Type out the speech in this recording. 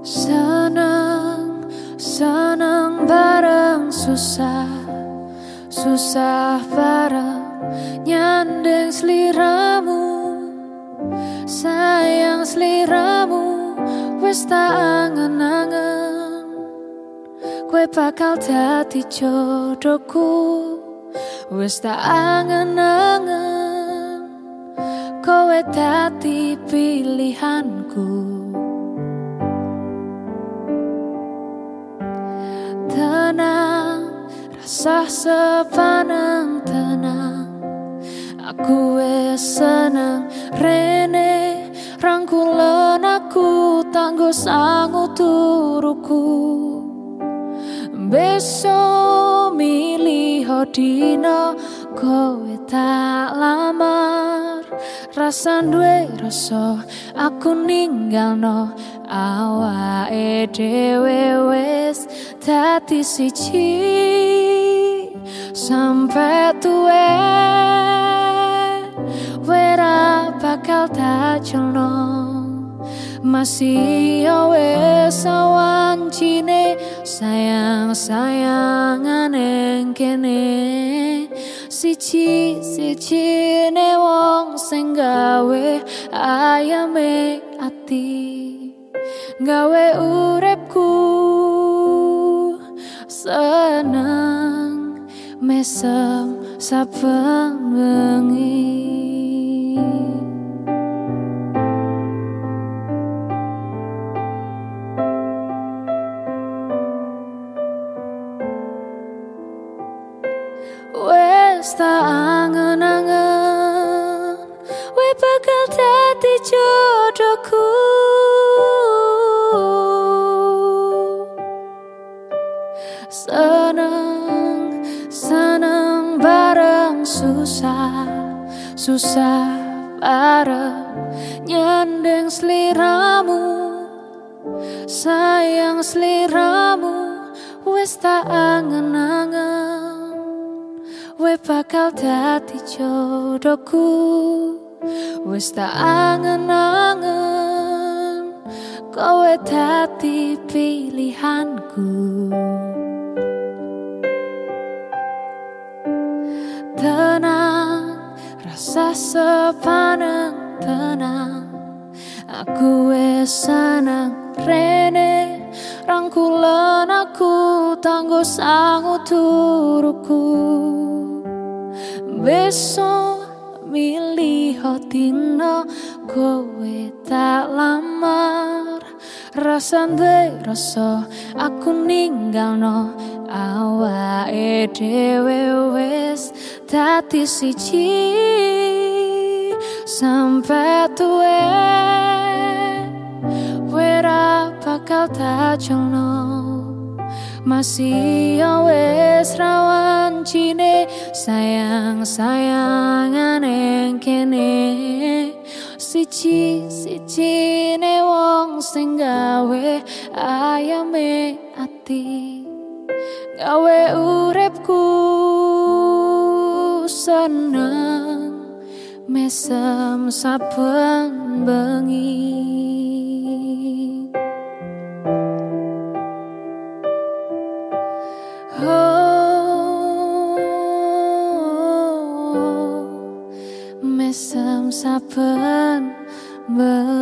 Senang, senang bareng susah Susah bareng nyandeng seliramu. Sayang seliramu wis tak angen-angen. Kue bakal dadi jodohku Wis tak angen-angen. Kowe dadi pilihanku Rasa sepaneng tenang. Aku senang. Rene rangkulan aku tanggo sangu turuku. Besok milih hodino kowe tak lamar. Rasa duwe rasa aku ninggal no awake dhewe wis dadi siji sampai tuwe. Wera bakal tajono masih wis sawancine sayang sayangan ning kene. Siji ne wong sing gawe ayame ati. Gawe urepku seneng mesem saben bengi Wes tak angen-angen We bakal dadi jodohku susah Susah bareng nyandeng seliramu Sayang seliramu wis tak angen-angen. We bakal dadi jodohku Wis tak angen-angen. Kowe dadi pilihanku Rasa sepaneng tenang. Aku senang rene. Rangkulan aku tanggo sangu turuku Besok milih hotino kowe tak lamar. Rasa rasa aku ninggal no awake dhewe wis dadi siji sampai tuwe wera bakal tajono masih wis rawan cine sayang sayangan yang kene. Siji ne wong sing gawe ayame ati. Gawe urepku seneng mesem saben bengi. Oh, mesem saben bengi